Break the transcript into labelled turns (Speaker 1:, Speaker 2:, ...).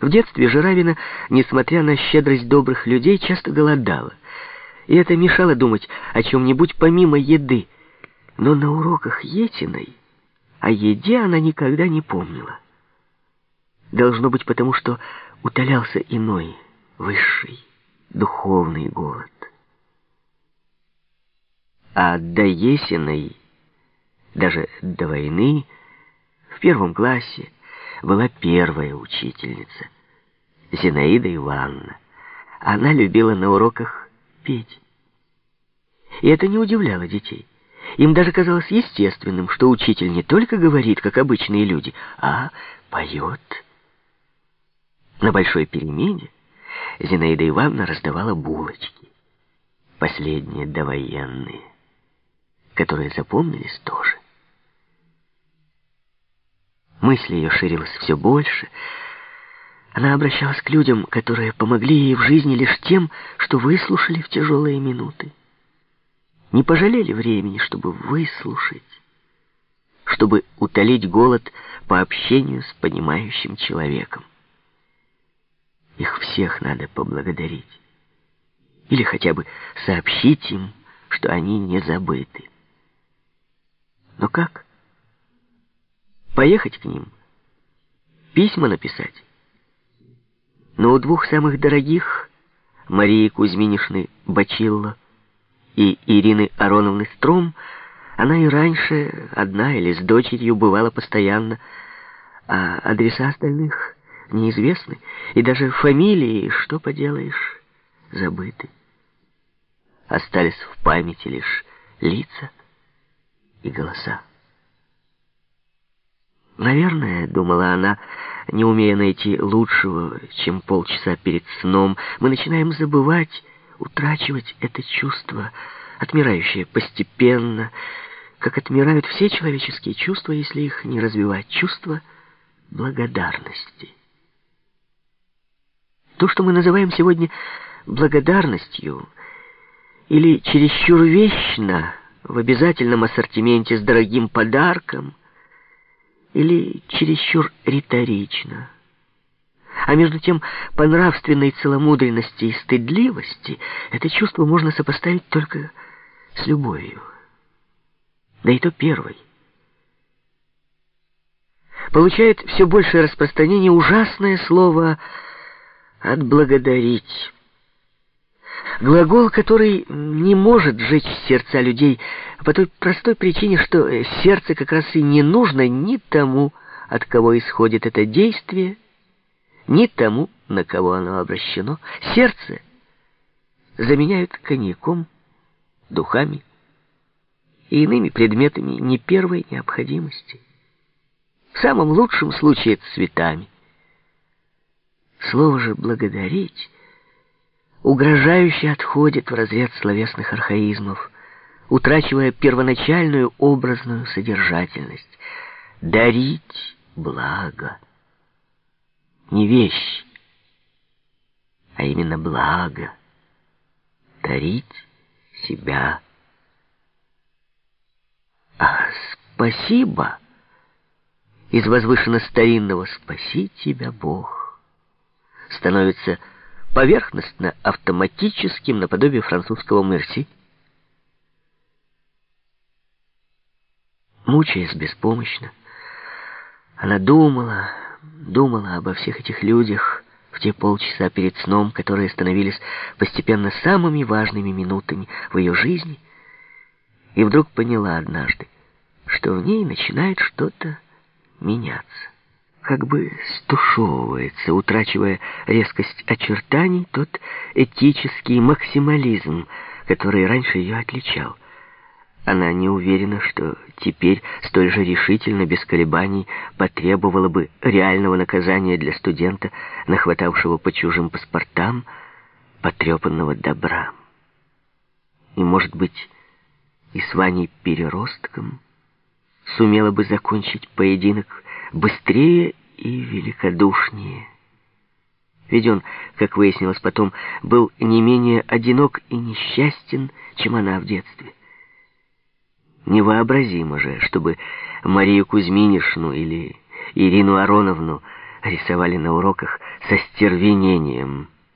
Speaker 1: В детстве Жиравина, несмотря на щедрость добрых людей, часто голодала. И это мешало думать о чем-нибудь помимо еды. Но на уроках Етиной о еде она никогда не помнила. Должно быть потому, что утолялся иной, высший, духовный голод. А до Есиной, даже до войны, в первом классе, была первая учительница, Зинаида Ивановна. Она любила на уроках петь. И это не удивляло детей. Им даже казалось естественным, что учитель не только говорит, как обычные люди, а поет. На большой перемене Зинаида Ивановна раздавала булочки, последние довоенные, которые запомнились тоже. Мысль ее ширилась все больше. Она обращалась к людям, которые помогли ей в жизни лишь тем, что выслушали в тяжелые минуты. Не пожалели времени, чтобы выслушать, чтобы утолить голод по общению с понимающим человеком. Их всех надо поблагодарить. Или хотя бы сообщить им, что они не забыты. Но как? Поехать к ним? Письма написать? Но у двух самых дорогих, Марии Кузьминишны Бачилло и Ирины Ароновны Стром, она и раньше одна или с дочерью бывала постоянно, а адреса остальных неизвестны, и даже фамилии, что поделаешь, забыты. Остались в памяти лишь лица и голоса. Наверное, думала она, не умея найти лучшего, чем полчаса перед сном, мы начинаем забывать, утрачивать это чувство, отмирающее постепенно, как отмирают все человеческие чувства, если их не развивать, чувство благодарности. То, что мы называем сегодня благодарностью, или чересчур вечно в обязательном ассортименте с дорогим подарком — или чересчур риторично. А между тем, по нравственной целомудренности и стыдливости это чувство можно сопоставить только с любовью. Да и то первой. Получает все большее распространение ужасное слово «отблагодарить». Глагол, который не может сжечь сердца людей по той простой причине, что сердце как раз и не нужно ни тому, от кого исходит это действие, ни тому, на кого оно обращено. Сердце заменяют коньяком, духами и иными предметами не первой необходимости. В самом лучшем случае цветами. Слово же «благодарить» угрожающе отходит в разряд словесных архаизмов, утрачивая первоначальную образную содержательность. Дарить благо. Не вещь, а именно благо. Дарить себя. А спасибо из возвышенно-старинного «спаси тебя, Бог» становится поверхностно-автоматическим наподобие французского «мерси». Мучаясь беспомощно, она думала, думала обо всех этих людях в те полчаса перед сном, которые становились постепенно самыми важными минутами в ее жизни, и вдруг поняла однажды, что в ней начинает что-то меняться как бы стушевывается, утрачивая резкость очертаний, тот этический максимализм, который раньше ее отличал. Она не уверена, что теперь столь же решительно, без колебаний, потребовала бы реального наказания для студента, нахватавшего по чужим паспортам потрепанного добра. И, может быть, и с Ваней Переростком сумела бы закончить поединок быстрее и великодушнее. Ведь он, как выяснилось потом, был не менее одинок и несчастен, чем она в детстве. Невообразимо же, чтобы Марию Кузьминишну или Ирину Ароновну рисовали на уроках со стервенением.